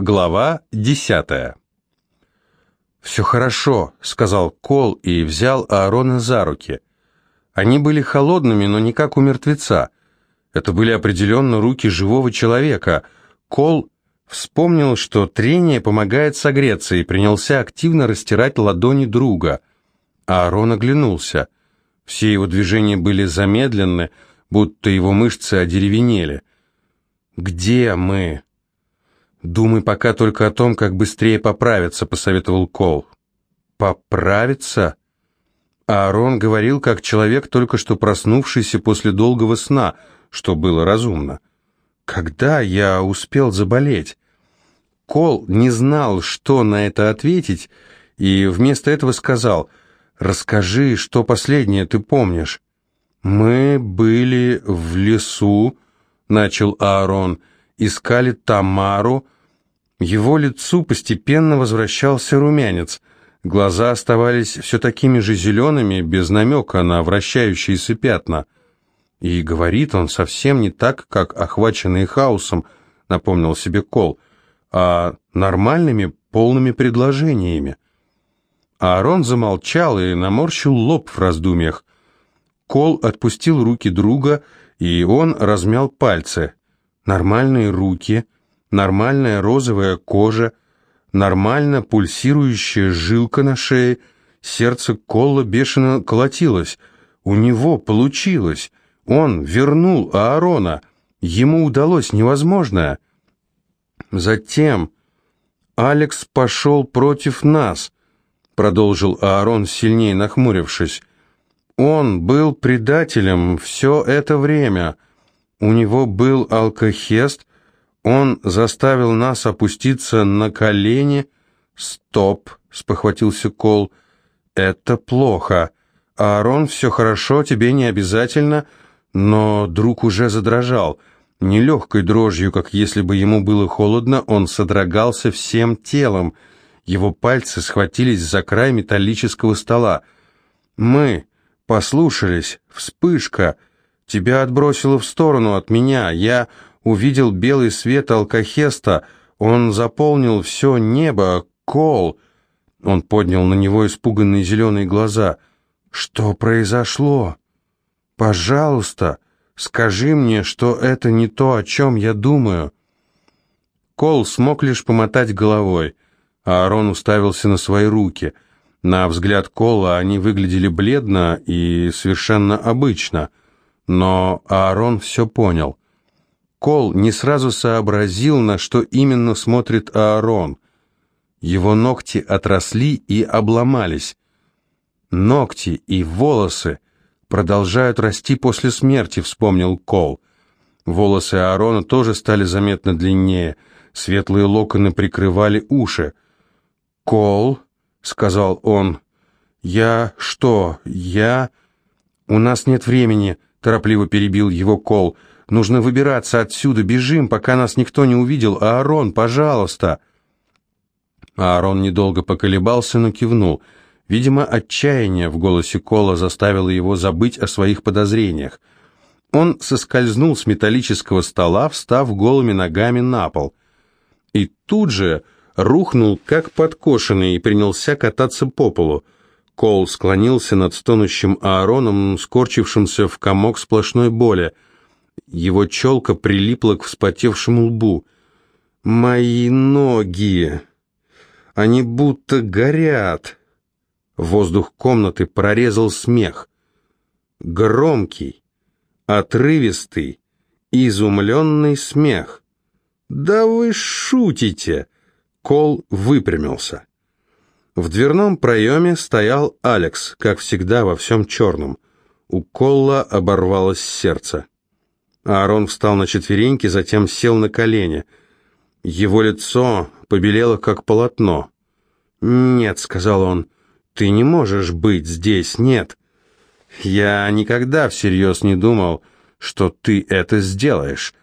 Глава десятая. «Все хорошо», — сказал Кол и взял Аарона за руки. Они были холодными, но не как у мертвеца. Это были определенно руки живого человека. Кол вспомнил, что трение помогает согреться, и принялся активно растирать ладони друга. Аарон оглянулся. Все его движения были замедлены, будто его мышцы одеревенели. «Где мы?» «Думай пока только о том, как быстрее поправиться», — посоветовал Кол. «Поправиться?» Аарон говорил, как человек, только что проснувшийся после долгого сна, что было разумно. «Когда я успел заболеть?» Кол не знал, что на это ответить, и вместо этого сказал, «Расскажи, что последнее ты помнишь». «Мы были в лесу», — начал Аарон, — искали Тамару. Его лицу постепенно возвращался румянец. Глаза оставались все такими же зелеными, без намека на вращающиеся пятна. И говорит он совсем не так, как охваченный хаосом, напомнил себе Кол, а нормальными, полными предложениями. Аарон замолчал и наморщил лоб в раздумьях. Кол отпустил руки друга, и он размял пальцы нормальные руки, нормальная розовая кожа, нормально пульсирующая жилка на шее, сердце Колла бешено колотилось. У него получилось. Он вернул Аарона. Ему удалось невозможное. Затем Алекс пошел против нас, продолжил Аарон, сильнее нахмурившись. Он был предателем все это время — у него был алкохест, он заставил нас опуститься на колени. Стоп, спохватился Кол. Это плохо. Аарон, все хорошо, тебе не обязательно, но друг уже задрожал. Нелегкой дрожью, как если бы ему было холодно, он содрогался всем телом. Его пальцы схватились за край металлического стола. Мы послушались. Вспышка — Тебя отбросило в сторону от меня. Я увидел белый свет алкохеста. Он заполнил все небо. Кол!» Он поднял на него испуганные зеленые глаза. «Что произошло? Пожалуйста, скажи мне, что это не то, о чем я думаю». Кол смог лишь помотать головой, а Аарон уставился на свои руки. На взгляд Кола они выглядели бледно и совершенно обычно — но Аарон все понял. Кол не сразу сообразил, на что именно смотрит Аарон. Его ногти отросли и обломались. Ногти и волосы продолжают расти после смерти, вспомнил Кол. Волосы Аарона тоже стали заметно длиннее, светлые локоны прикрывали уши. «Кол», — сказал он, — «я что, я...» «У нас нет времени», — торопливо перебил его Кол. «Нужно выбираться отсюда, бежим, пока нас никто не увидел. Аарон, пожалуйста!» Аарон недолго поколебался, но кивнул. Видимо, отчаяние в голосе Кола заставило его забыть о своих подозрениях. Он соскользнул с металлического стола, встав голыми ногами на пол. И тут же рухнул, как подкошенный, и принялся кататься по полу. Кол склонился над стонущим Аароном, скорчившимся в комок сплошной боли. Его челка прилипла к вспотевшему лбу. «Мои ноги! Они будто горят!» Воздух комнаты прорезал смех. Громкий, отрывистый, изумленный смех. «Да вы шутите!» Кол выпрямился. В дверном проеме стоял Алекс, как всегда во всем черном. У Колла оборвалось сердце. Аарон встал на четвереньки, затем сел на колени. Его лицо побелело, как полотно. «Нет», — сказал он, — «ты не можешь быть здесь, нет». «Я никогда всерьез не думал, что ты это сделаешь».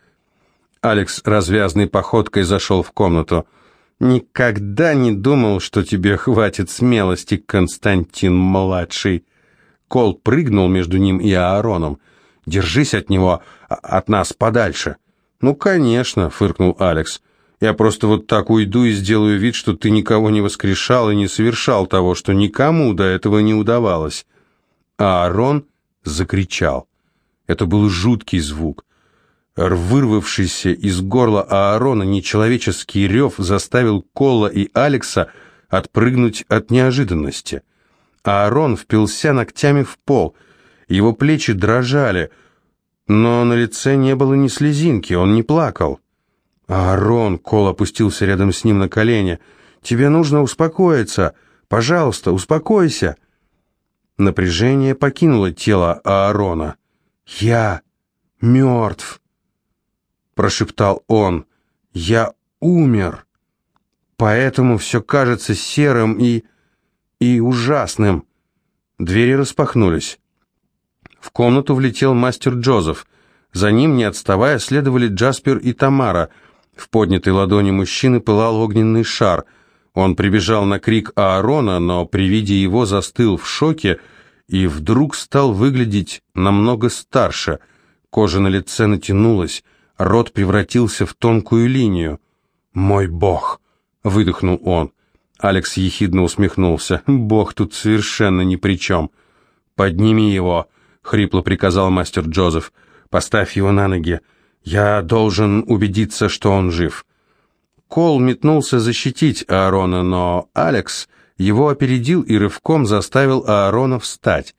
Алекс развязной походкой зашел в комнату. Никогда не думал, что тебе хватит смелости, Константин-младший. Кол прыгнул между ним и Аароном. Держись от него, от нас подальше. Ну, конечно, фыркнул Алекс. Я просто вот так уйду и сделаю вид, что ты никого не воскрешал и не совершал того, что никому до этого не удавалось. А Аарон закричал. Это был жуткий звук. Вырвавшийся из горла Аарона нечеловеческий рев заставил Колла и Алекса отпрыгнуть от неожиданности. Аарон впился ногтями в пол. Его плечи дрожали, но на лице не было ни слезинки, он не плакал. «Аарон!» — Кол опустился рядом с ним на колени. «Тебе нужно успокоиться! Пожалуйста, успокойся!» Напряжение покинуло тело Аарона. «Я мертв!» прошептал он. «Я умер, поэтому все кажется серым и... и ужасным». Двери распахнулись. В комнату влетел мастер Джозеф. За ним, не отставая, следовали Джаспер и Тамара. В поднятой ладони мужчины пылал огненный шар. Он прибежал на крик Аарона, но при виде его застыл в шоке и вдруг стал выглядеть намного старше. Кожа на лице натянулась, Рот превратился в тонкую линию. «Мой бог!» — выдохнул он. Алекс ехидно усмехнулся. «Бог тут совершенно ни при чем». «Подними его!» — хрипло приказал мастер Джозеф. «Поставь его на ноги. Я должен убедиться, что он жив». Кол метнулся защитить Аарона, но Алекс его опередил и рывком заставил Аарона встать.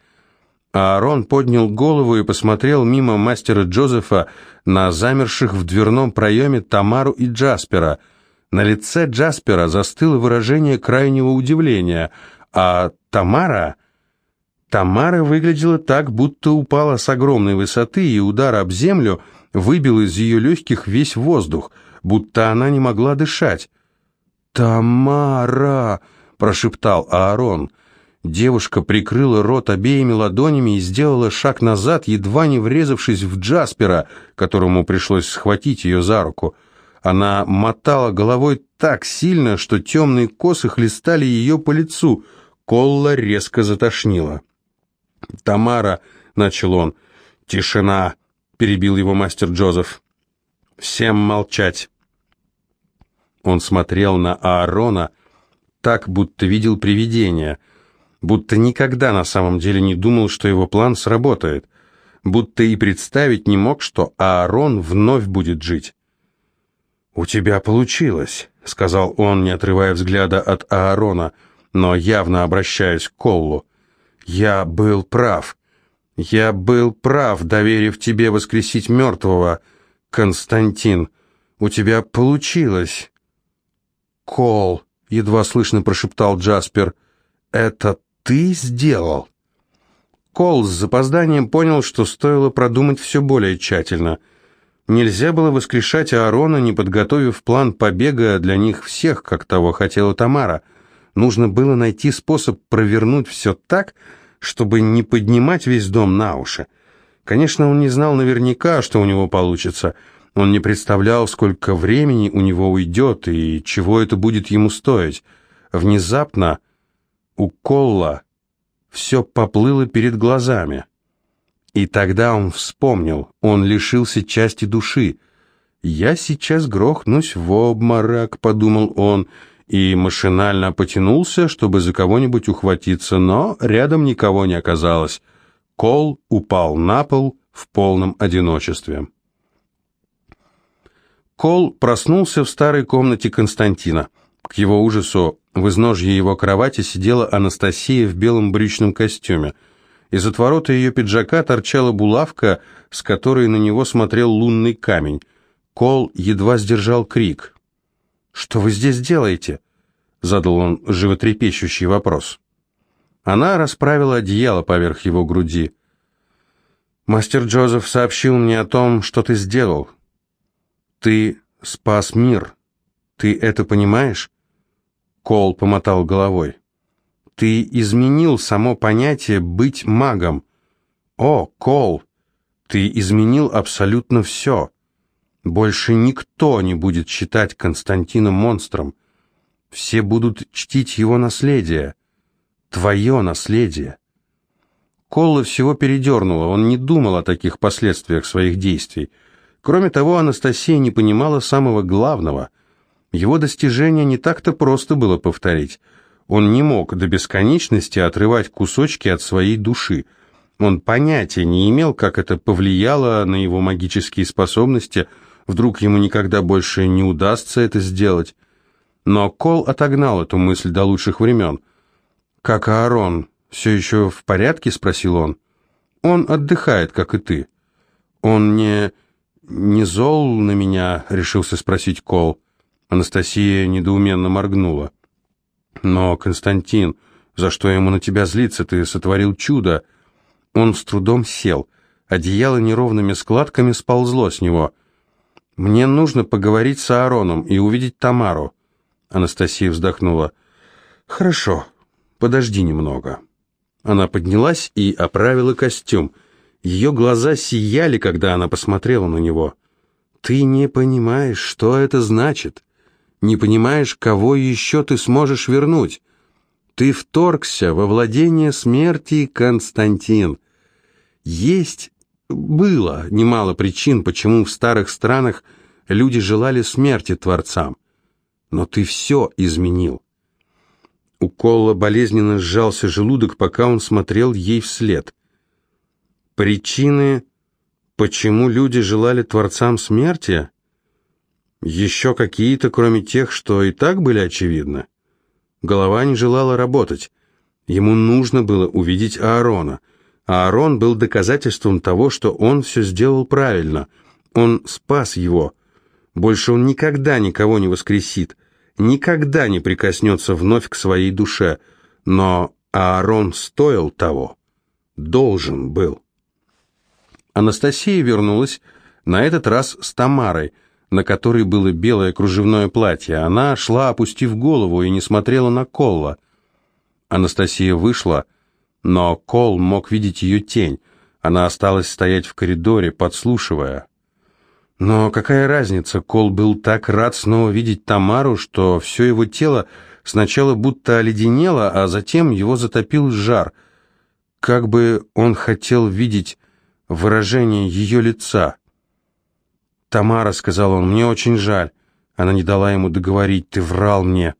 Аарон поднял голову и посмотрел мимо мастера Джозефа на замерших в дверном проеме Тамару и Джаспера. На лице Джаспера застыло выражение крайнего удивления, а Тамара... Тамара выглядела так, будто упала с огромной высоты, и удар об землю выбил из ее легких весь воздух, будто она не могла дышать. «Тамара!» — прошептал Аарон — Девушка прикрыла рот обеими ладонями и сделала шаг назад, едва не врезавшись в Джаспера, которому пришлось схватить ее за руку. Она мотала головой так сильно, что темные косы хлестали ее по лицу. Колла резко затошнила. «Тамара», — начал он, — «тишина», — перебил его мастер Джозеф. «Всем молчать». Он смотрел на Аарона так, будто видел привидение — будто никогда на самом деле не думал, что его план сработает, будто и представить не мог, что Аарон вновь будет жить. «У тебя получилось», — сказал он, не отрывая взгляда от Аарона, но явно обращаясь к Коллу. «Я был прав. Я был прав, доверив тебе воскресить мертвого, Константин. У тебя получилось». «Кол», — едва слышно прошептал Джаспер, — «это ты сделал?» Кол с запозданием понял, что стоило продумать все более тщательно. Нельзя было воскрешать Аарона, не подготовив план побега для них всех, как того хотела Тамара. Нужно было найти способ провернуть все так, чтобы не поднимать весь дом на уши. Конечно, он не знал наверняка, что у него получится. Он не представлял, сколько времени у него уйдет и чего это будет ему стоить. Внезапно у Колла все поплыло перед глазами. И тогда он вспомнил, он лишился части души. «Я сейчас грохнусь в обморок», — подумал он, и машинально потянулся, чтобы за кого-нибудь ухватиться, но рядом никого не оказалось. Кол упал на пол в полном одиночестве. Кол проснулся в старой комнате Константина. К его ужасу в изножье его кровати сидела Анастасия в белом брючном костюме. Из отворота ее пиджака торчала булавка, с которой на него смотрел лунный камень. Кол едва сдержал крик. «Что вы здесь делаете?» — задал он животрепещущий вопрос. Она расправила одеяло поверх его груди. «Мастер Джозеф сообщил мне о том, что ты сделал. Ты спас мир. Ты это понимаешь?» Кол помотал головой. «Ты изменил само понятие «быть магом». О, Кол, ты изменил абсолютно все. Больше никто не будет считать Константина монстром. Все будут чтить его наследие. Твое наследие». Колла всего передернула, он не думал о таких последствиях своих действий. Кроме того, Анастасия не понимала самого главного – Его достижение не так-то просто было повторить. Он не мог до бесконечности отрывать кусочки от своей души. Он понятия не имел, как это повлияло на его магические способности. Вдруг ему никогда больше не удастся это сделать. Но Кол отогнал эту мысль до лучших времен. «Как Аарон? Все еще в порядке?» — спросил он. «Он отдыхает, как и ты». «Он не... не зол на меня?» — решился спросить Кол. Анастасия недоуменно моргнула. «Но, Константин, за что ему на тебя злиться? Ты сотворил чудо!» Он с трудом сел. Одеяло неровными складками сползло с него. «Мне нужно поговорить с Аароном и увидеть Тамару». Анастасия вздохнула. «Хорошо, подожди немного». Она поднялась и оправила костюм. Ее глаза сияли, когда она посмотрела на него. «Ты не понимаешь, что это значит не понимаешь, кого еще ты сможешь вернуть. Ты вторгся во владение смерти, Константин. Есть было немало причин, почему в старых странах люди желали смерти Творцам. Но ты все изменил. У Колла болезненно сжался желудок, пока он смотрел ей вслед. Причины, почему люди желали Творцам смерти? Еще какие-то, кроме тех, что и так были очевидны. Голова не желала работать. Ему нужно было увидеть Аарона. А Аарон был доказательством того, что он все сделал правильно. Он спас его. Больше он никогда никого не воскресит, никогда не прикоснется вновь к своей душе. Но Аарон стоил того. Должен был. Анастасия вернулась, на этот раз с Тамарой – на которой было белое кружевное платье. Она шла, опустив голову, и не смотрела на Колла. Анастасия вышла, но Кол мог видеть ее тень. Она осталась стоять в коридоре, подслушивая. Но какая разница, Кол был так рад снова видеть Тамару, что все его тело сначала будто оледенело, а затем его затопил жар. Как бы он хотел видеть выражение ее лица. «Тамара», — сказал он, — «мне очень жаль». Она не дала ему договорить. «Ты врал мне.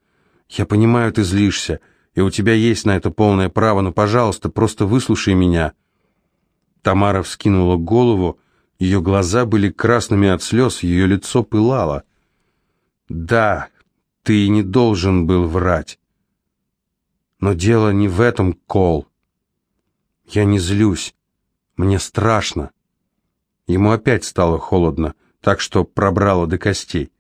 Я понимаю, ты злишься, и у тебя есть на это полное право, но, пожалуйста, просто выслушай меня». Тамара вскинула голову, ее глаза были красными от слез, ее лицо пылало. «Да, ты не должен был врать. Но дело не в этом, Кол. Я не злюсь. Мне страшно». Ему опять стало холодно так что пробрало до костей.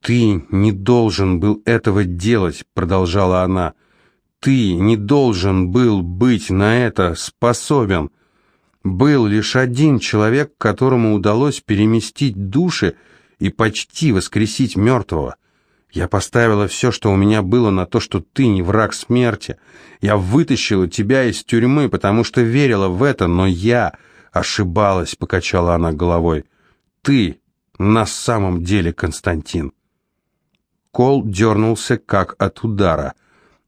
«Ты не должен был этого делать», — продолжала она. «Ты не должен был быть на это способен. Был лишь один человек, которому удалось переместить души и почти воскресить мертвого. Я поставила все, что у меня было, на то, что ты не враг смерти. Я вытащила тебя из тюрьмы, потому что верила в это, но я ошибалась», — покачала она головой ты на самом деле Константин?» Кол дернулся, как от удара.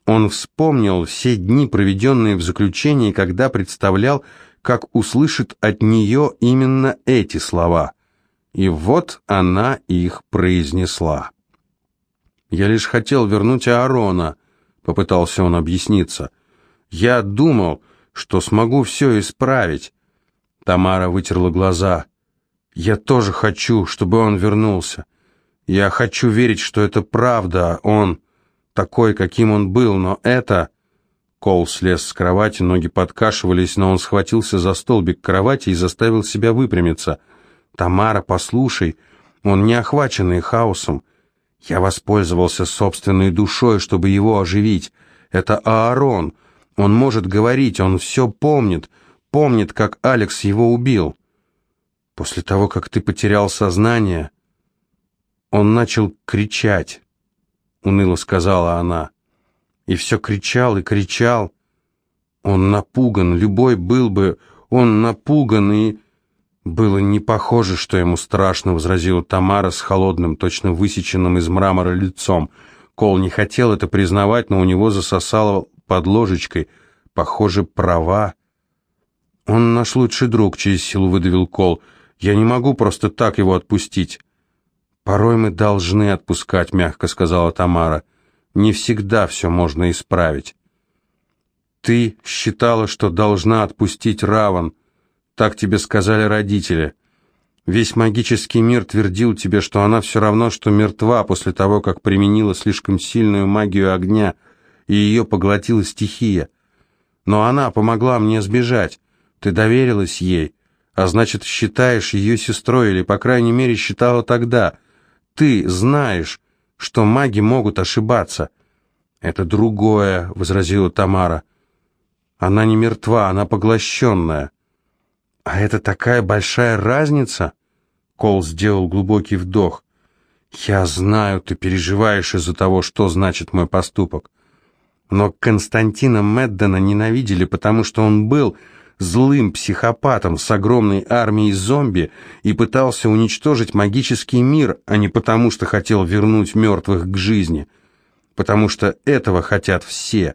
Он вспомнил все дни, проведенные в заключении, когда представлял, как услышит от нее именно эти слова. И вот она их произнесла. «Я лишь хотел вернуть Аарона», — попытался он объясниться. «Я думал, что смогу все исправить». Тамара вытерла глаза. Я тоже хочу, чтобы он вернулся. Я хочу верить, что это правда, он такой, каким он был, но это... Кол слез с кровати, ноги подкашивались, но он схватился за столбик кровати и заставил себя выпрямиться. «Тамара, послушай, он не охваченный хаосом. Я воспользовался собственной душой, чтобы его оживить. Это Аарон. Он может говорить, он все помнит. Помнит, как Алекс его убил». После того, как ты потерял сознание, он начал кричать, уныло сказала она. И все кричал и кричал. Он напуган, любой был бы, он напуган, и... Было не похоже, что ему страшно, возразила Тамара с холодным, точно высеченным из мрамора лицом. Кол не хотел это признавать, но у него засосало под ложечкой. Похоже, права. Он наш лучший друг, через силу выдавил Кол. Я не могу просто так его отпустить. «Порой мы должны отпускать», — мягко сказала Тамара. «Не всегда все можно исправить». «Ты считала, что должна отпустить Раван», — так тебе сказали родители. Весь магический мир твердил тебе, что она все равно, что мертва после того, как применила слишком сильную магию огня, и ее поглотила стихия. Но она помогла мне сбежать. Ты доверилась ей, а значит, считаешь ее сестрой, или, по крайней мере, считала тогда. Ты знаешь, что маги могут ошибаться. «Это другое», — возразила Тамара. «Она не мертва, она поглощенная». «А это такая большая разница?» Кол сделал глубокий вдох. «Я знаю, ты переживаешь из-за того, что значит мой поступок. Но Константина Меддена ненавидели, потому что он был злым психопатом с огромной армией зомби и пытался уничтожить магический мир, а не потому что хотел вернуть мертвых к жизни. Потому что этого хотят все.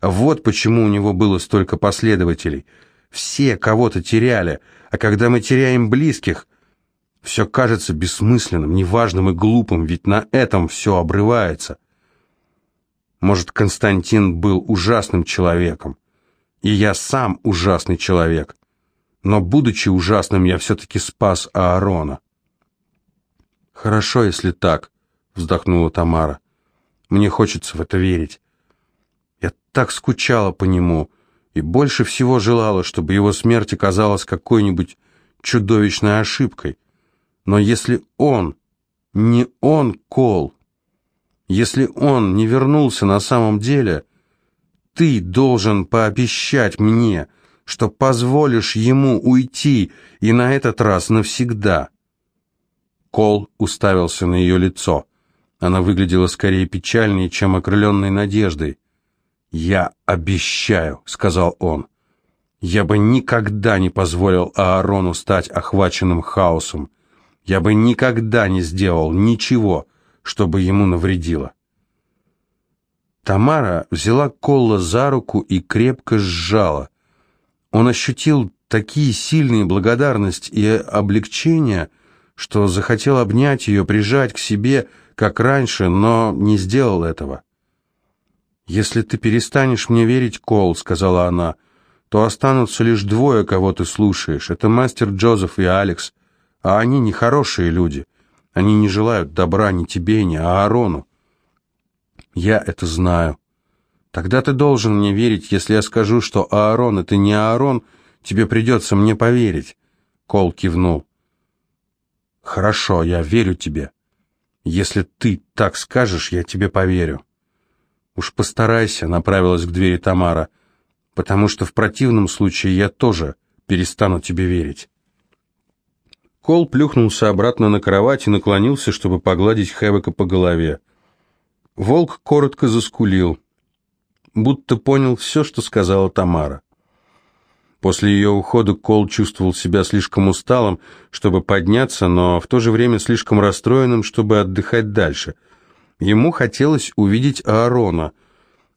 Вот почему у него было столько последователей. Все кого-то теряли, а когда мы теряем близких, все кажется бессмысленным, неважным и глупым, ведь на этом все обрывается. Может, Константин был ужасным человеком, и я сам ужасный человек, но, будучи ужасным, я все-таки спас Аарона. «Хорошо, если так», — вздохнула Тамара. «Мне хочется в это верить. Я так скучала по нему и больше всего желала, чтобы его смерть оказалась какой-нибудь чудовищной ошибкой. Но если он, не он, Кол, если он не вернулся на самом деле, ты должен пообещать мне, что позволишь ему уйти, и на этот раз навсегда. Кол уставился на ее лицо. Она выглядела скорее печальнее, чем окрыленной надеждой. «Я обещаю», — сказал он. «Я бы никогда не позволил Аарону стать охваченным хаосом. Я бы никогда не сделал ничего, чтобы ему навредило. Тамара взяла Колла за руку и крепко сжала. Он ощутил такие сильные благодарность и облегчение, что захотел обнять ее, прижать к себе, как раньше, но не сделал этого. «Если ты перестанешь мне верить, Кол», — сказала она, — «то останутся лишь двое, кого ты слушаешь. Это мастер Джозеф и Алекс, а они нехорошие люди. Они не желают добра ни тебе, ни Аарону. Я это знаю. Тогда ты должен мне верить, если я скажу, что Аарон — это не Аарон, тебе придется мне поверить. Кол кивнул. Хорошо, я верю тебе. Если ты так скажешь, я тебе поверю. Уж постарайся, направилась к двери Тамара, потому что в противном случае я тоже перестану тебе верить. Кол плюхнулся обратно на кровать и наклонился, чтобы погладить Хэвека по голове. Волк коротко заскулил, будто понял все, что сказала Тамара. После ее ухода Кол чувствовал себя слишком усталым, чтобы подняться, но в то же время слишком расстроенным, чтобы отдыхать дальше. Ему хотелось увидеть Аарона,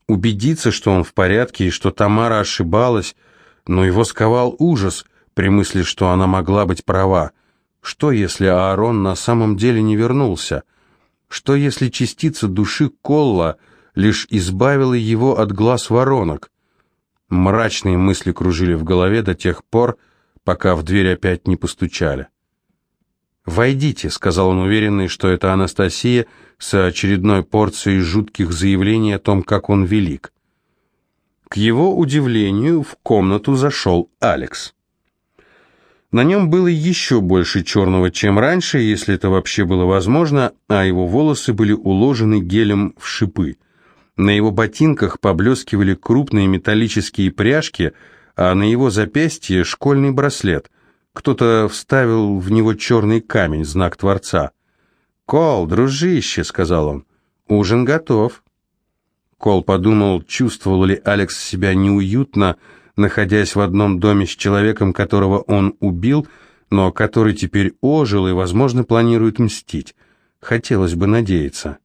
убедиться, что он в порядке и что Тамара ошибалась, но его сковал ужас при мысли, что она могла быть права. Что, если Аарон на самом деле не вернулся? Что, если частица души Колла лишь избавила его от глаз воронок? Мрачные мысли кружили в голове до тех пор, пока в дверь опять не постучали. «Войдите», — сказал он уверенный, что это Анастасия с очередной порцией жутких заявлений о том, как он велик. К его удивлению в комнату зашел Алекс. На нем было еще больше черного, чем раньше, если это вообще было возможно, а его волосы были уложены гелем в шипы. На его ботинках поблескивали крупные металлические пряжки, а на его запястье школьный браслет. Кто-то вставил в него черный камень, знак Творца. «Кол, дружище», — сказал он, — «ужин готов». Кол подумал, чувствовал ли Алекс себя неуютно, — находясь в одном доме с человеком, которого он убил, но который теперь ожил и, возможно, планирует мстить. Хотелось бы надеяться.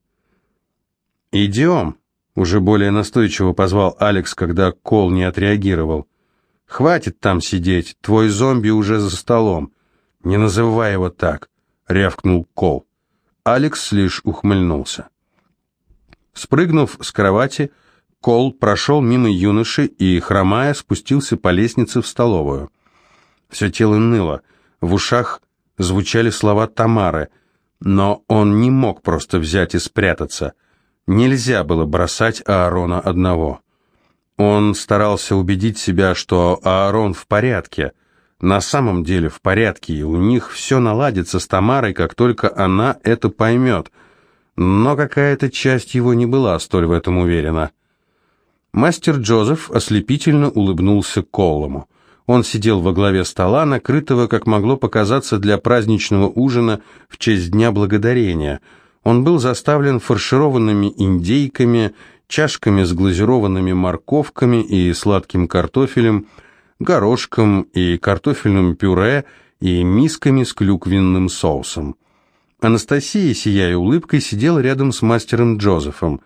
«Идем», — уже более настойчиво позвал Алекс, когда Кол не отреагировал. «Хватит там сидеть, твой зомби уже за столом. Не называй его так», — рявкнул Кол. Алекс лишь ухмыльнулся. Спрыгнув с кровати, Кол прошел мимо юноши и, хромая, спустился по лестнице в столовую. Все тело ныло, в ушах звучали слова Тамары, но он не мог просто взять и спрятаться. Нельзя было бросать Аарона одного. Он старался убедить себя, что Аарон в порядке. На самом деле в порядке, и у них все наладится с Тамарой, как только она это поймет. Но какая-то часть его не была столь в этом уверена. Мастер Джозеф ослепительно улыбнулся Коллому. Он сидел во главе стола, накрытого, как могло показаться, для праздничного ужина в честь Дня Благодарения. Он был заставлен фаршированными индейками, чашками с глазированными морковками и сладким картофелем, горошком и картофельным пюре и мисками с клюквенным соусом. Анастасия, сияя улыбкой, сидела рядом с мастером Джозефом.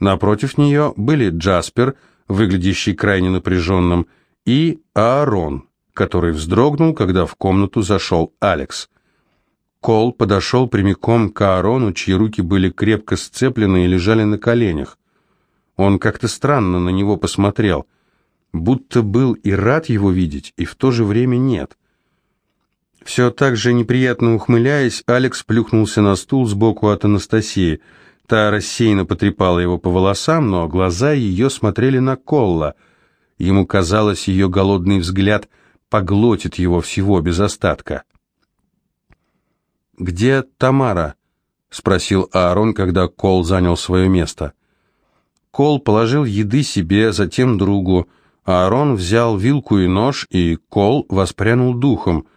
Напротив нее были Джаспер, выглядящий крайне напряженным, и Аарон, который вздрогнул, когда в комнату зашел Алекс. Кол подошел прямиком к Аарону, чьи руки были крепко сцеплены и лежали на коленях. Он как-то странно на него посмотрел, будто был и рад его видеть, и в то же время нет. Все так же неприятно ухмыляясь, Алекс плюхнулся на стул сбоку от Анастасии. Та рассеянно потрепала его по волосам, но глаза ее смотрели на Колла. Ему казалось, ее голодный взгляд поглотит его всего без остатка. «Где Тамара?» — спросил Аарон, когда Кол занял свое место. Кол положил еды себе, затем другу. Аарон взял вилку и нож, и Кол воспрянул духом.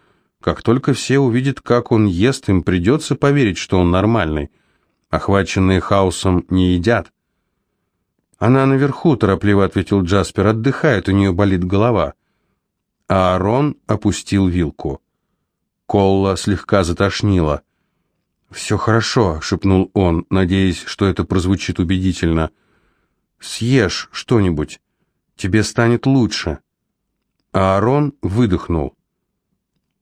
Как только все увидят, как он ест, им придется поверить, что он нормальный. Охваченные хаосом не едят. «Она наверху», — торопливо ответил Джаспер, — «отдыхает, у нее болит голова». Аарон опустил вилку. Колла слегка затошнило. «Все хорошо», — шепнул он, надеясь, что это прозвучит убедительно. — Съешь что-нибудь, тебе станет лучше». А Аарон выдохнул.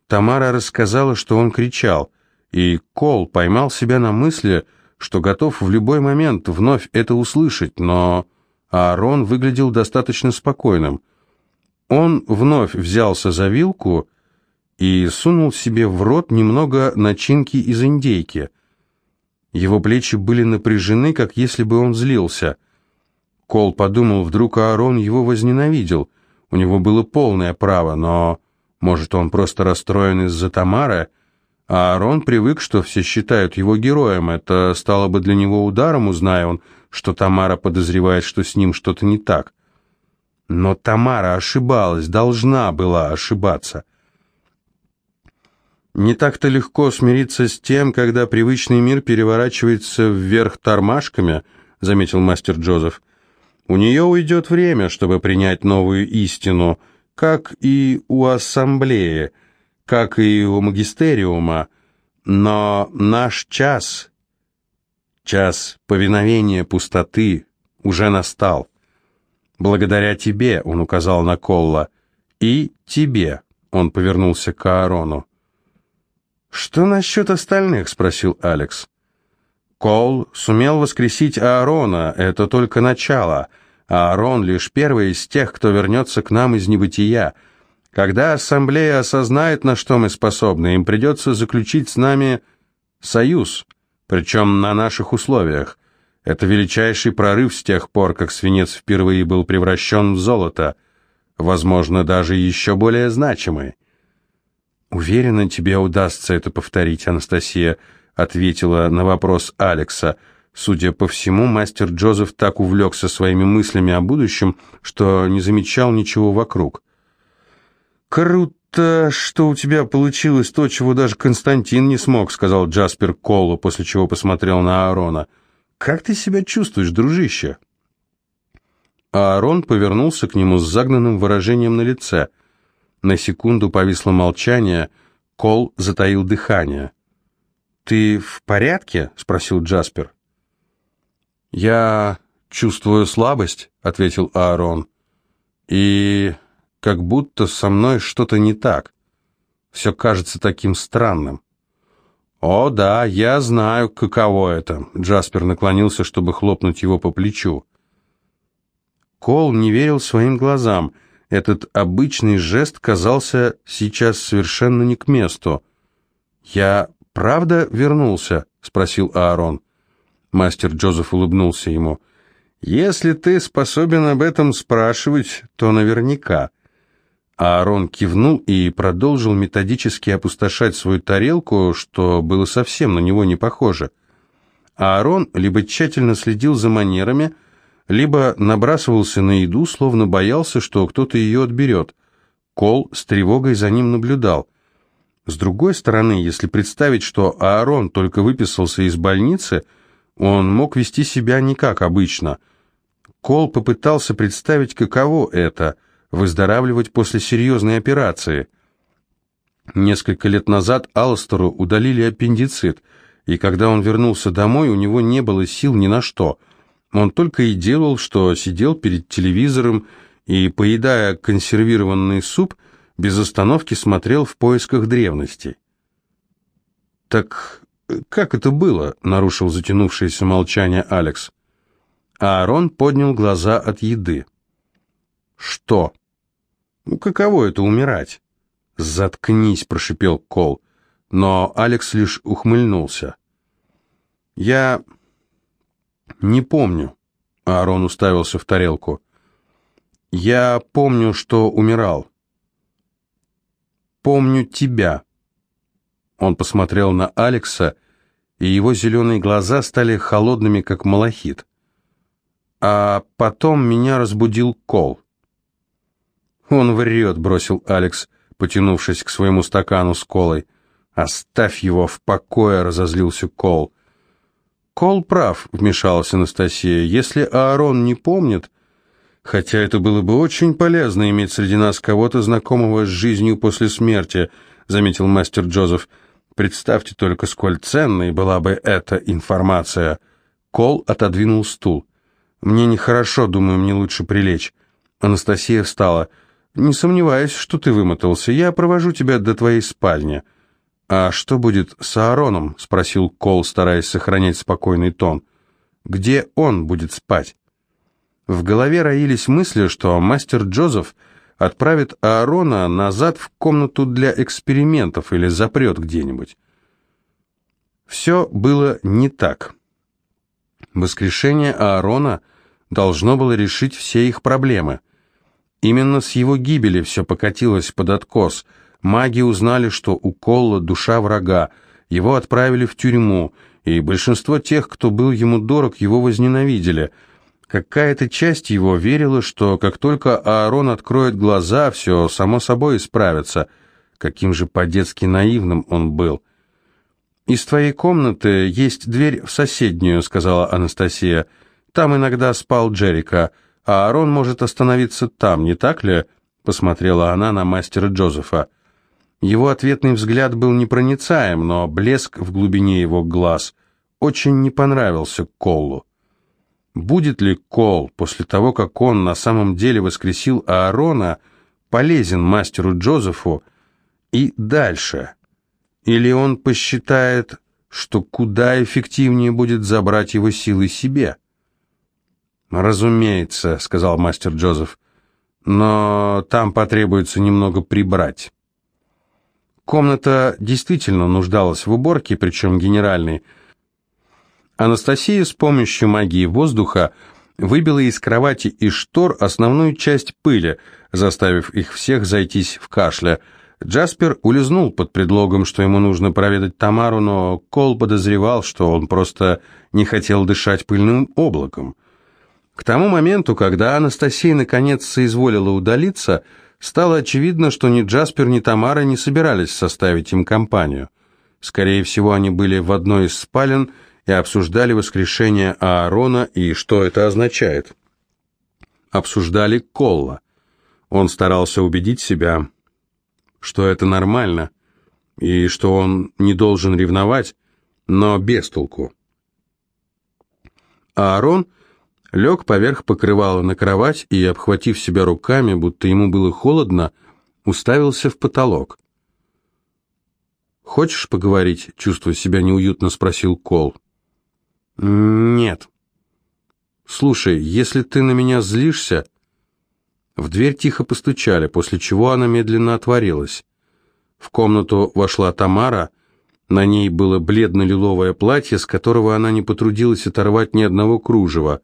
Тамара рассказала, что он кричал, и Кол поймал себя на мысли, что готов в любой момент вновь это услышать, но Аарон выглядел достаточно спокойным. Он вновь взялся за вилку и сунул себе в рот немного начинки из индейки. Его плечи были напряжены, как если бы он злился — Кол подумал, вдруг Аарон его возненавидел. У него было полное право, но, может, он просто расстроен из-за Тамары? А Аарон привык, что все считают его героем. Это стало бы для него ударом, узная он, что Тамара подозревает, что с ним что-то не так. Но Тамара ошибалась, должна была ошибаться. Не так-то легко смириться с тем, когда привычный мир переворачивается вверх тормашками, заметил мастер Джозеф. У нее уйдет время, чтобы принять новую истину, как и у ассамблеи, как и у магистериума. Но наш час, час повиновения пустоты, уже настал. Благодаря тебе, он указал на Колла, и тебе, он повернулся к Аарону. «Что насчет остальных?» — спросил Алекс. Кол сумел воскресить Аарона, это только начало — а Аарон лишь первый из тех, кто вернется к нам из небытия. Когда ассамблея осознает, на что мы способны, им придется заключить с нами союз, причем на наших условиях. Это величайший прорыв с тех пор, как свинец впервые был превращен в золото, возможно, даже еще более значимый. «Уверена, тебе удастся это повторить, Анастасия», — ответила на вопрос Алекса — Судя по всему, мастер Джозеф так увлекся своими мыслями о будущем, что не замечал ничего вокруг. «Круто, что у тебя получилось то, чего даже Константин не смог», сказал Джаспер Колу, после чего посмотрел на Аарона. «Как ты себя чувствуешь, дружище?» Аарон повернулся к нему с загнанным выражением на лице. На секунду повисло молчание, Кол затаил дыхание. «Ты в порядке?» — спросил Джаспер. «Я чувствую слабость», — ответил Аарон. «И как будто со мной что-то не так. Все кажется таким странным». «О, да, я знаю, каково это», — Джаспер наклонился, чтобы хлопнуть его по плечу. Кол не верил своим глазам. Этот обычный жест казался сейчас совершенно не к месту. «Я правда вернулся?» — спросил Аарон. Мастер Джозеф улыбнулся ему. «Если ты способен об этом спрашивать, то наверняка». Аарон кивнул и продолжил методически опустошать свою тарелку, что было совсем на него не похоже. Аарон либо тщательно следил за манерами, либо набрасывался на еду, словно боялся, что кто-то ее отберет. Кол с тревогой за ним наблюдал. С другой стороны, если представить, что Аарон только выписался из больницы, он мог вести себя не как обычно. Кол попытался представить, каково это — выздоравливать после серьезной операции. Несколько лет назад Алстеру удалили аппендицит, и когда он вернулся домой, у него не было сил ни на что. Он только и делал, что сидел перед телевизором и, поедая консервированный суп, без остановки смотрел в поисках древностей. «Так как это было?» — нарушил затянувшееся молчание Алекс. Аарон поднял глаза от еды. «Что?» Ну, каково это умирать? Заткнись, прошипел Кол, но Алекс лишь ухмыльнулся. Я не помню. Аарон уставился в тарелку. Я помню, что умирал. Помню тебя. Он посмотрел на Алекса, и его зеленые глаза стали холодными, как малахит. А потом меня разбудил Кол. «Он врет», — бросил Алекс, потянувшись к своему стакану с колой. «Оставь его в покое», — разозлился Кол. «Кол прав», — вмешалась Анастасия. «Если Аарон не помнит...» «Хотя это было бы очень полезно иметь среди нас кого-то знакомого с жизнью после смерти», — заметил мастер Джозеф. «Представьте только, сколь ценной была бы эта информация». Кол отодвинул стул. «Мне нехорошо, думаю, мне лучше прилечь». Анастасия встала. «Не сомневаюсь, что ты вымотался. Я провожу тебя до твоей спальни». «А что будет с Аароном?» — спросил Кол, стараясь сохранять спокойный тон. «Где он будет спать?» В голове роились мысли, что мастер Джозеф отправит Аарона назад в комнату для экспериментов или запрет где-нибудь. Все было не так. Воскрешение Аарона должно было решить все их проблемы — Именно с его гибели все покатилось под откос. Маги узнали, что у Колла душа врага, его отправили в тюрьму, и большинство тех, кто был ему дорог, его возненавидели. Какая-то часть его верила, что как только Аарон откроет глаза, все само собой исправится. Каким же по-детски наивным он был. «Из твоей комнаты есть дверь в соседнюю», — сказала Анастасия. «Там иногда спал Джерика» а Аарон может остановиться там, не так ли?» — посмотрела она на мастера Джозефа. Его ответный взгляд был непроницаем, но блеск в глубине его глаз очень не понравился Колу. Будет ли Кол, после того, как он на самом деле воскресил Аарона, полезен мастеру Джозефу и дальше? Или он посчитает, что куда эффективнее будет забрать его силы себе? «Разумеется», — сказал мастер Джозеф, — «но там потребуется немного прибрать». Комната действительно нуждалась в уборке, причем генеральной. Анастасия с помощью магии воздуха выбила из кровати и штор основную часть пыли, заставив их всех зайтись в кашле. Джаспер улизнул под предлогом, что ему нужно проведать Тамару, но Кол подозревал, что он просто не хотел дышать пыльным облаком. К тому моменту, когда Анастасия наконец соизволила удалиться, стало очевидно, что ни Джаспер, ни Тамара не собирались составить им компанию. Скорее всего, они были в одной из спален и обсуждали воскрешение Аарона и что это означает. Обсуждали Колла. Он старался убедить себя, что это нормально и что он не должен ревновать, но без толку. Аарон – лег поверх покрывала на кровать и, обхватив себя руками, будто ему было холодно, уставился в потолок. «Хочешь поговорить?» — чувствуя себя неуютно, спросил Кол. «Нет». «Слушай, если ты на меня злишься...» В дверь тихо постучали, после чего она медленно отворилась. В комнату вошла Тамара. На ней было бледно-лиловое платье, с которого она не потрудилась оторвать ни одного кружева.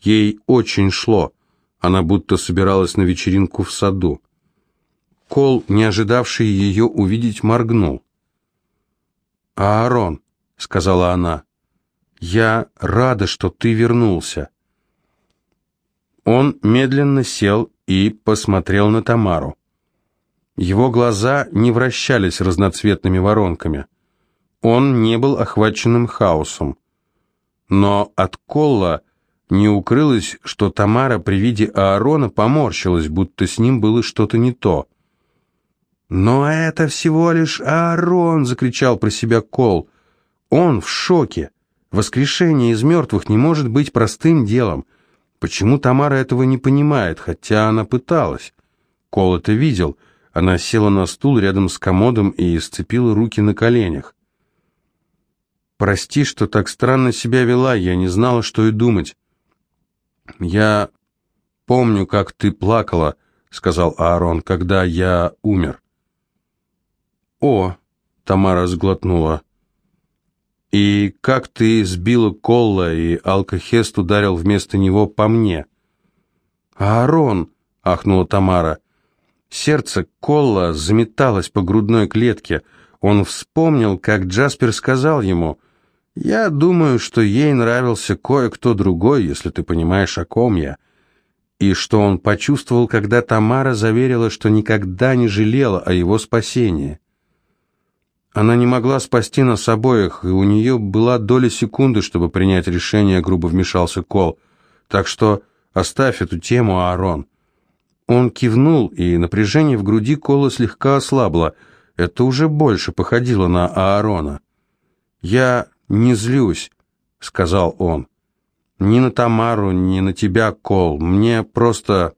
Ей очень шло. Она будто собиралась на вечеринку в саду. Кол, не ожидавший ее увидеть, моргнул. «Аарон», — сказала она, — «я рада, что ты вернулся». Он медленно сел и посмотрел на Тамару. Его глаза не вращались разноцветными воронками. Он не был охваченным хаосом. Но от Колла не укрылось, что Тамара при виде Аарона поморщилась, будто с ним было что-то не то. «Но это всего лишь Аарон!» — закричал про себя Кол. «Он в шоке. Воскрешение из мертвых не может быть простым делом. Почему Тамара этого не понимает, хотя она пыталась?» Кол это видел — она села на стул рядом с комодом и сцепила руки на коленях. «Прости, что так странно себя вела, я не знала, что и думать». «Я помню, как ты плакала», — сказал Аарон, — «когда я умер». «О!» — Тамара сглотнула. «И как ты сбила Колла, и Алкохест ударил вместо него по мне?» «Аарон!» — ахнула Тамара. Сердце Колла заметалось по грудной клетке. Он вспомнил, как Джаспер сказал ему, «Я думаю, что ей нравился кое-кто другой, если ты понимаешь, о ком я». И что он почувствовал, когда Тамара заверила, что никогда не жалела о его спасении. Она не могла спасти нас обоих, и у нее была доля секунды, чтобы принять решение, грубо вмешался Кол. Так что оставь эту тему, Аарон. Он кивнул, и напряжение в груди Кола слегка ослабло. Это уже больше походило на Аарона. «Я не злюсь», — сказал он. «Ни на Тамару, ни на тебя, Кол. Мне просто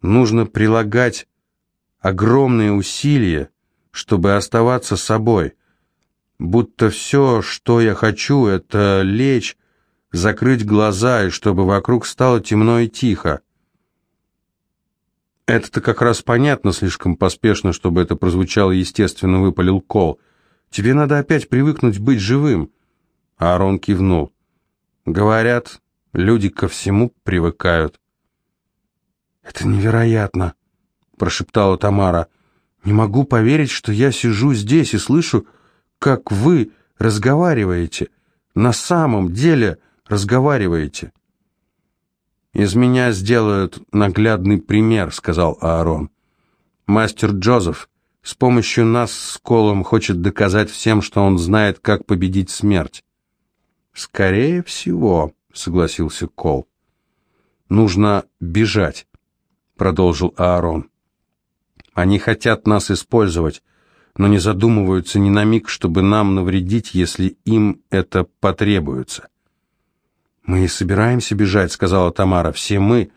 нужно прилагать огромные усилия, чтобы оставаться собой. Будто все, что я хочу, это лечь, закрыть глаза, и чтобы вокруг стало темно и тихо. «Это-то как раз понятно, слишком поспешно, чтобы это прозвучало естественно, выпалил Кол. Тебе надо опять привыкнуть быть живым». Аарон кивнул. «Говорят, люди ко всему привыкают». «Это невероятно», — прошептала Тамара. «Не могу поверить, что я сижу здесь и слышу, как вы разговариваете. На самом деле разговариваете». «Из меня сделают наглядный пример», — сказал Аарон. «Мастер Джозеф с помощью нас с Колом хочет доказать всем, что он знает, как победить смерть». «Скорее всего», — согласился Кол. «Нужно бежать», — продолжил Аарон. «Они хотят нас использовать, но не задумываются ни на миг, чтобы нам навредить, если им это потребуется. «Мы и собираемся бежать», — сказала Тамара. «Все мы.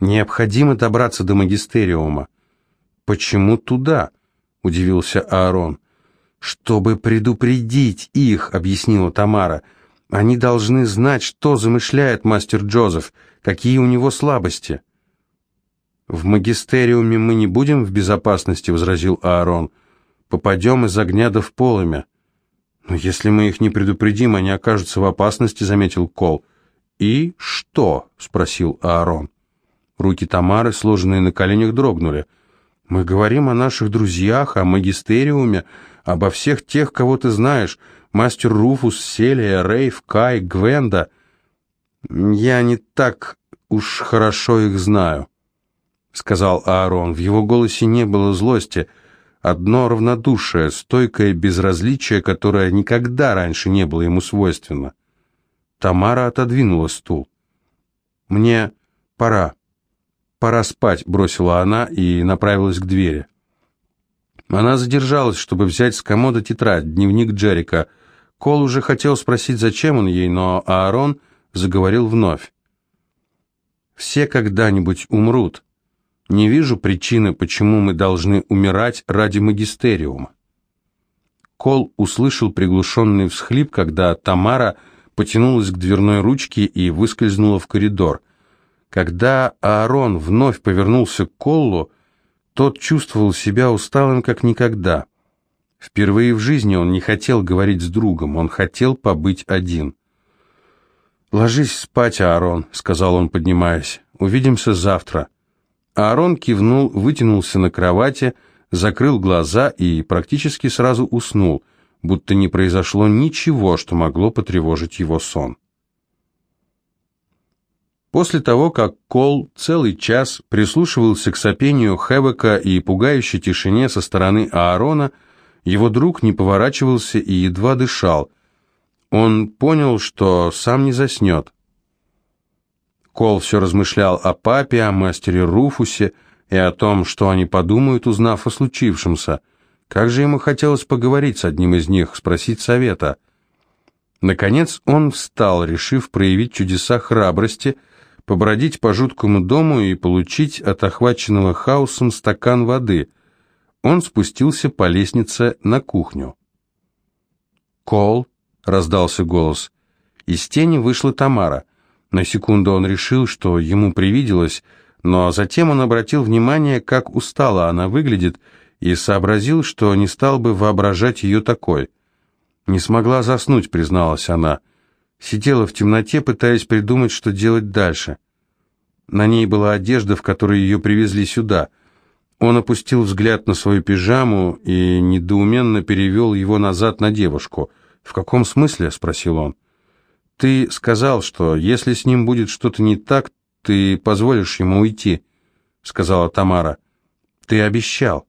Необходимо добраться до магистериума». «Почему туда?» — удивился Аарон. «Чтобы предупредить их», — объяснила Тамара. «Они должны знать, что замышляет мастер Джозеф, какие у него слабости». «В магистериуме мы не будем в безопасности», — возразил Аарон. «Попадем из огня до в полымя». «Но если мы их не предупредим, они окажутся в опасности», — заметил Кол. «И что?» — спросил Аарон. Руки Тамары, сложенные на коленях, дрогнули. «Мы говорим о наших друзьях, о магистериуме, обо всех тех, кого ты знаешь. Мастер Руфус, Селия, Рейв, Кай, Гвенда. Я не так уж хорошо их знаю», — сказал Аарон. В его голосе не было злости, одно равнодушие, стойкое безразличие, которое никогда раньше не было ему свойственно. Тамара отодвинула стул. «Мне пора. Пора спать», — бросила она и направилась к двери. Она задержалась, чтобы взять с комода тетрадь, дневник Джерика. Кол уже хотел спросить, зачем он ей, но Аарон заговорил вновь. «Все когда-нибудь умрут. Не вижу причины, почему мы должны умирать ради магистериума». Кол услышал приглушенный всхлип, когда Тамара потянулась к дверной ручке и выскользнула в коридор. Когда Аарон вновь повернулся к Коллу, тот чувствовал себя усталым как никогда. Впервые в жизни он не хотел говорить с другом, он хотел побыть один. «Ложись спать, Аарон», — сказал он, поднимаясь. «Увидимся завтра». Аарон кивнул, вытянулся на кровати, закрыл глаза и практически сразу уснул, будто не произошло ничего, что могло потревожить его сон. После того, как Кол целый час прислушивался к сопению Хэвека и пугающей тишине со стороны Аарона, его друг не поворачивался и едва дышал. Он понял, что сам не заснет. Кол все размышлял о папе, о мастере Руфусе и о том, что они подумают, узнав о случившемся. Как же ему хотелось поговорить с одним из них, спросить совета. Наконец он встал, решив проявить чудеса храбрости – побродить по жуткому дому и получить от охваченного хаосом стакан воды. Он спустился по лестнице на кухню. «Кол», — раздался голос. Из тени вышла Тамара. На секунду он решил, что ему привиделось, но затем он обратил внимание, как устала она выглядит, и сообразил, что не стал бы воображать ее такой. «Не смогла заснуть», — призналась она. Сидела в темноте, пытаясь придумать, что делать дальше. На ней была одежда, в которой ее привезли сюда. Он опустил взгляд на свою пижаму и недоуменно перевел его назад на девушку. «В каком смысле?» — спросил он. «Ты сказал, что если с ним будет что-то не так, ты позволишь ему уйти», — сказала Тамара. «Ты обещал».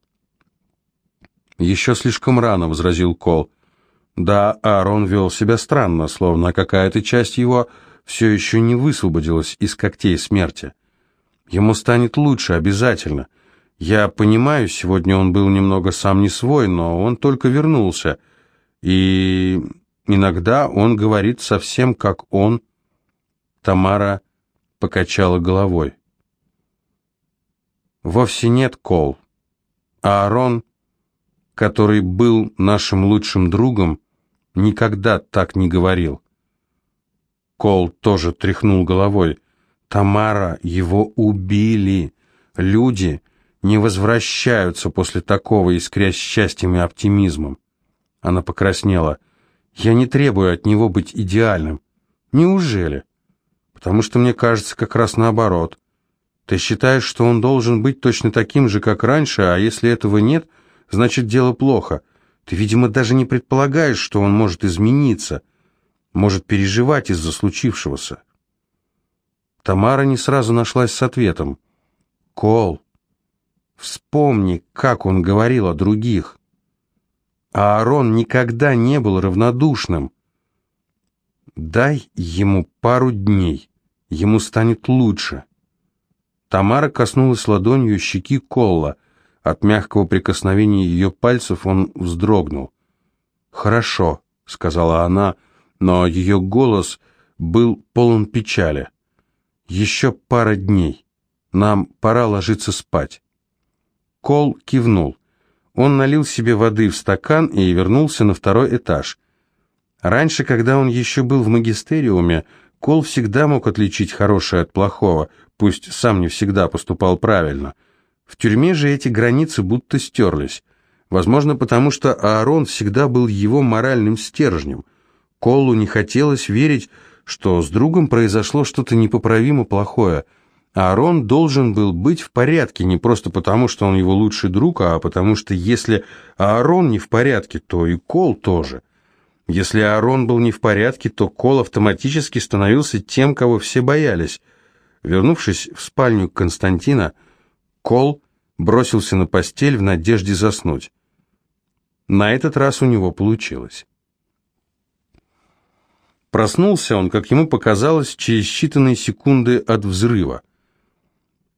«Еще слишком рано», — возразил Кол. Да, Аарон вел себя странно, словно какая-то часть его все еще не высвободилась из когтей смерти. Ему станет лучше, обязательно. Я понимаю, сегодня он был немного сам не свой, но он только вернулся. И иногда он говорит совсем как он. Тамара покачала головой. Вовсе нет, Кол. Аарон, который был нашим лучшим другом, никогда так не говорил. Кол тоже тряхнул головой. Тамара, его убили. Люди не возвращаются после такого, искрясь счастьем и оптимизмом. Она покраснела. Я не требую от него быть идеальным. Неужели? Потому что мне кажется как раз наоборот. Ты считаешь, что он должен быть точно таким же, как раньше, а если этого нет, значит дело плохо. Ты, видимо, даже не предполагаешь, что он может измениться, может переживать из-за случившегося. Тамара не сразу нашлась с ответом. «Кол, вспомни, как он говорил о других. А Аарон никогда не был равнодушным. Дай ему пару дней, ему станет лучше». Тамара коснулась ладонью щеки Колла. От мягкого прикосновения ее пальцев он вздрогнул. «Хорошо», — сказала она, но ее голос был полон печали. «Еще пара дней. Нам пора ложиться спать». Кол кивнул. Он налил себе воды в стакан и вернулся на второй этаж. Раньше, когда он еще был в магистериуме, Кол всегда мог отличить хорошее от плохого, пусть сам не всегда поступал правильно — в тюрьме же эти границы будто стерлись. Возможно, потому что Аарон всегда был его моральным стержнем. Колу не хотелось верить, что с другом произошло что-то непоправимо плохое. Аарон должен был быть в порядке не просто потому, что он его лучший друг, а потому что если Аарон не в порядке, то и Кол тоже. Если Аарон был не в порядке, то Кол автоматически становился тем, кого все боялись. Вернувшись в спальню Константина, Кол бросился на постель в надежде заснуть. На этот раз у него получилось. Проснулся он, как ему показалось, через считанные секунды от взрыва.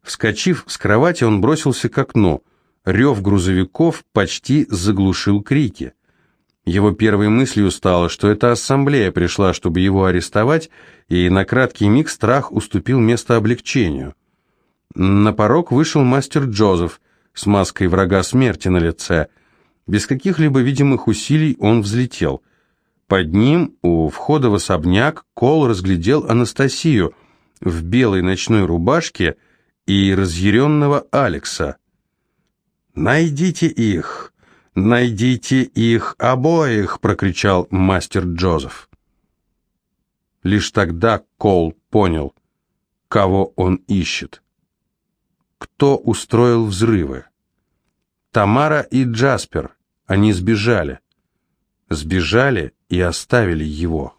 Вскочив с кровати, он бросился к окну. Рев грузовиков почти заглушил крики. Его первой мыслью стало, что эта ассамблея пришла, чтобы его арестовать, и на краткий миг страх уступил место облегчению. На порог вышел мастер Джозеф с маской врага смерти на лице. Без каких-либо видимых усилий он взлетел. Под ним, у входа в особняк, Кол разглядел Анастасию в белой ночной рубашке и разъяренного Алекса. «Найдите их! Найдите их обоих!» — прокричал мастер Джозеф. Лишь тогда Кол понял, кого он ищет. Кто устроил взрывы? Тамара и Джаспер. Они сбежали. Сбежали и оставили его.